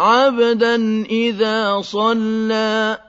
عَبْدًا إِذَا صَلَّىٰ.